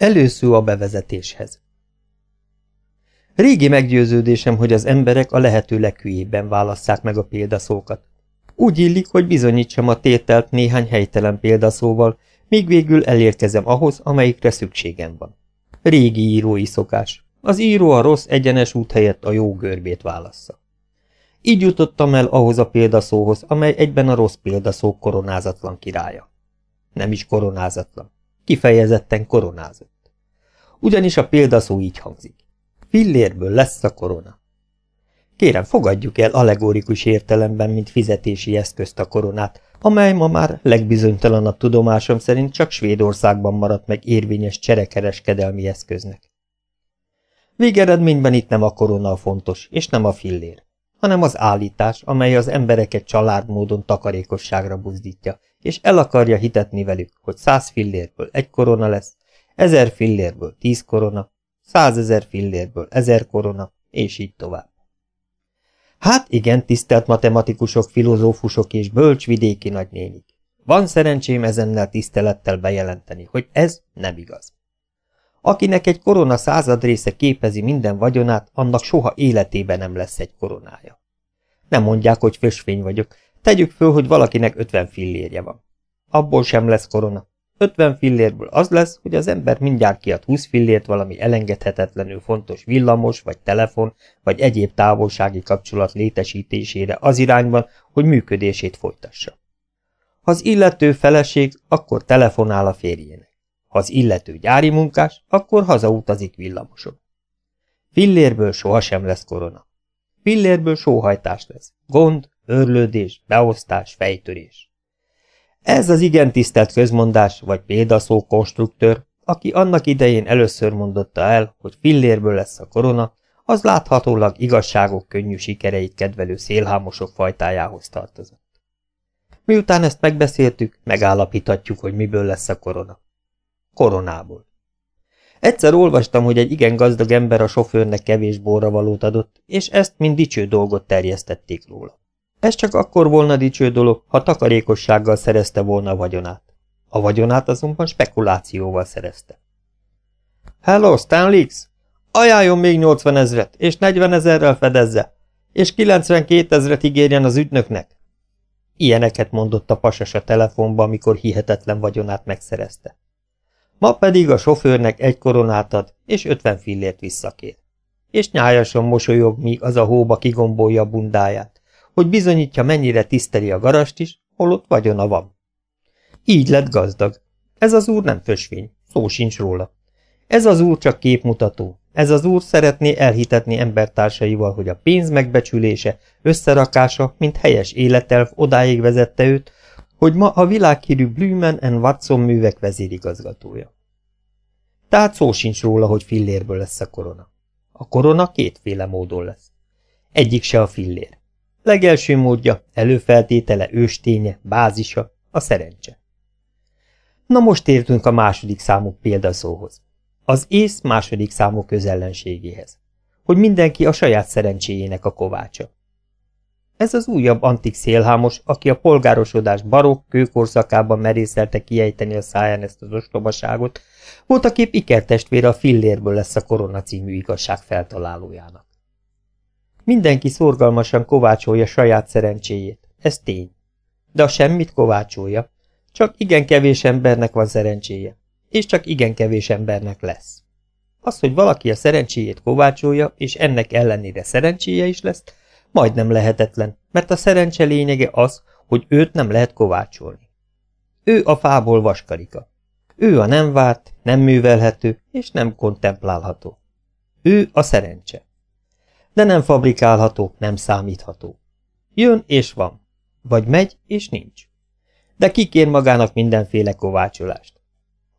Előszó a bevezetéshez. Régi meggyőződésem, hogy az emberek a lehető leghülyébben válasszák meg a példaszókat. Úgy illik, hogy bizonyítsam a tételt néhány helytelen példaszóval, míg végül elérkezem ahhoz, amelyikre szükségem van. Régi írói szokás. Az író a rossz egyenes út helyett a jó görbét válassza. Így jutottam el ahhoz a példaszóhoz, amely egyben a rossz példaszó koronázatlan királya. Nem is koronázatlan. Kifejezetten koronázott. Ugyanis a példaszó így hangzik. Fillérből lesz a korona. Kérem, fogadjuk el allegorikus értelemben, mint fizetési eszközt a koronát, amely ma már legbizonytalanabb tudomásom szerint csak Svédországban maradt meg érvényes cserekereskedelmi eszköznek. Végeredményben itt nem a korona a fontos, és nem a fillér, hanem az állítás, amely az embereket családmódon takarékosságra buzdítja, és el akarja hitetni velük, hogy száz fillérből egy korona lesz, ezer fillérből tíz korona, százezer fillérből ezer korona, és így tovább. Hát igen, tisztelt matematikusok, filozófusok és bölcs vidéki nagynénik. Van szerencsém ezennel tisztelettel bejelenteni, hogy ez nem igaz. Akinek egy korona század része képezi minden vagyonát, annak soha életében nem lesz egy koronája. Nem mondják, hogy fösvény vagyok, tegyük föl, hogy valakinek ötven fillérje van. Abból sem lesz korona. 50 fillérből az lesz, hogy az ember mindjárt kiad 20 fillért valami elengedhetetlenül fontos villamos, vagy telefon, vagy egyéb távolsági kapcsolat létesítésére az irányban, hogy működését folytassa. Ha az illető feleség, akkor telefonál a férjének. Ha az illető gyári munkás, akkor hazautazik villamoson. Fillérből sohasem lesz korona. Fillérből sóhajtás lesz. Gond, örlődés, beosztás, fejtörés. Ez az igen tisztelt közmondás, vagy példaszó konstruktőr, aki annak idején először mondotta el, hogy fillérből lesz a korona, az láthatólag igazságok könnyű sikereit kedvelő szélhámosok fajtájához tartozott. Miután ezt megbeszéltük, megállapíthatjuk, hogy miből lesz a korona. Koronából. Egyszer olvastam, hogy egy igen gazdag ember a sofőrnek kevés borra valót adott, és ezt mind dicső dolgot terjesztették róla. Ez csak akkor volna dicső dolog, ha takarékossággal szerezte volna a vagyonát. A vagyonát azonban spekulációval szerezte. Hello, Stanlix! Ajánljon még 80 ezret, és 40 ezerrel fedezze, és 92 ezret ígérjen az ügynöknek. Ilyeneket mondott a pasas a telefonba, amikor hihetetlen vagyonát megszerezte. Ma pedig a sofőrnek egy koronát ad, és 50 fillért visszakér. És nyájasan mosolyog, míg az a hóba kigombolja a bundáját hogy bizonyítja, mennyire tiszteli a garast is, holott vagyona van. Így lett gazdag. Ez az úr nem fösvény, szó sincs róla. Ez az úr csak képmutató. Ez az úr szeretné elhitetni embertársaival, hogy a pénz megbecsülése, összerakása, mint helyes életelv odáig vezette őt, hogy ma a világhírű Blümen and Watson művek vezérigazgatója. Tehát szó sincs róla, hogy fillérből lesz a korona. A korona kétféle módon lesz. Egyik se a fillér. Legelső módja, előfeltétele, ősténye, bázisa, a szerencse. Na most értünk a második számú példaszóhoz. Az ész második számú közellenségéhez. Hogy mindenki a saját szerencséjének a kovácsa. Ez az újabb antik szélhámos, aki a polgárosodás barokk kőkorszakában merészelte kiejteni a száján ezt az ostobaságot, volt a kép ikertestvére a fillérből lesz a korona című igazság feltalálójának. Mindenki szorgalmasan kovácsolja saját szerencséjét, ez tény. De a semmit kovácsolja, csak igen kevés embernek van szerencséje, és csak igen kevés embernek lesz. Az, hogy valaki a szerencséjét kovácsolja, és ennek ellenére szerencséje is lesz, majdnem lehetetlen, mert a szerencse lényege az, hogy őt nem lehet kovácsolni. Ő a fából vaskarika. Ő a nem várt, nem művelhető és nem kontemplálható. Ő a szerencse de nem fabrikálható, nem számítható. Jön és van, vagy megy és nincs. De kikér magának mindenféle kovácsolást.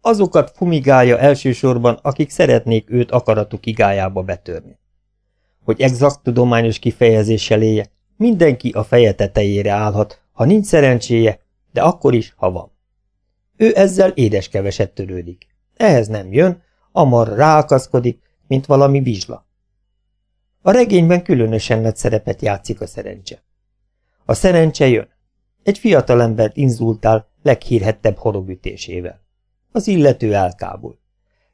Azokat fumigálja elsősorban, akik szeretnék őt akaratuk igájába betörni. Hogy exakt tudományos kifejezéssel éljek, mindenki a feje tetejére állhat, ha nincs szerencséje, de akkor is, ha van. Ő ezzel édeskeveset törődik. Ehhez nem jön, amar ráakaszkodik, mint valami vizsla. A regényben különösen nagy szerepet játszik a szerencse. A szerencse jön. Egy fiatalembert inzultál leghírhettebb horogütésével. Az illető elkábul.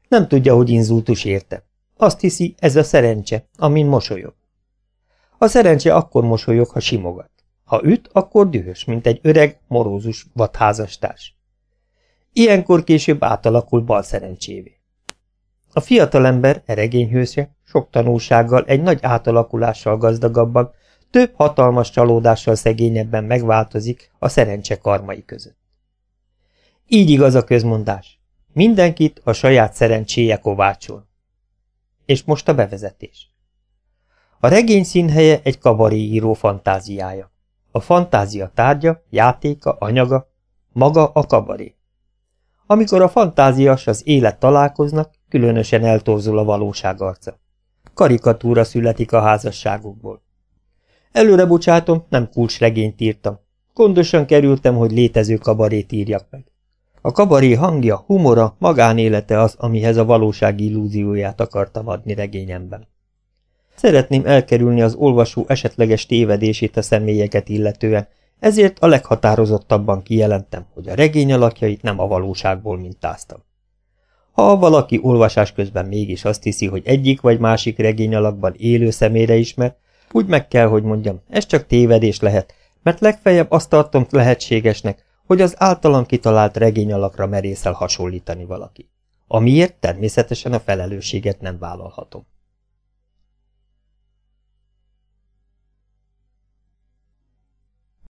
Nem tudja, hogy inzultus érte. Azt hiszi, ez a szerencse, amin mosolyog. A szerencse akkor mosolyog, ha simogat. Ha üt, akkor dühös, mint egy öreg, morózus vadházastárs. Ilyenkor később átalakul bal szerencsévé. A fiatalember, eregényhőse, sok tanulsággal, egy nagy átalakulással gazdagabban, több hatalmas csalódással szegényebben megváltozik a szerencse karmai között. Így igaz a közmondás. Mindenkit a saját szerencséje kovácsol. És most a bevezetés. A regény színhelye egy író fantáziája. A fantázia tárgya, játéka, anyaga, maga a kabaré. Amikor a fantázias az élet találkoznak, különösen eltorzul a valóság arca. Karikatúra születik a házasságukból. Előre bocsátom, nem regényt írtam. Gondosan kerültem, hogy létező kabarét írjak meg. A kabaré hangja, humora, magánélete az, amihez a valóság illúzióját akartam adni regényemben. Szeretném elkerülni az olvasó esetleges tévedését a személyeket illetően, ezért a leghatározottabban kijelentem, hogy a regény alakjait nem a valóságból mintáztam. Ha valaki olvasás közben mégis azt hiszi, hogy egyik vagy másik regény alakban élő személyre ismer, úgy meg kell, hogy mondjam, ez csak tévedés lehet, mert legfeljebb azt tartom lehetségesnek, hogy az általam kitalált regény alakra merészel hasonlítani valaki. Amiért természetesen a felelősséget nem vállalhatom.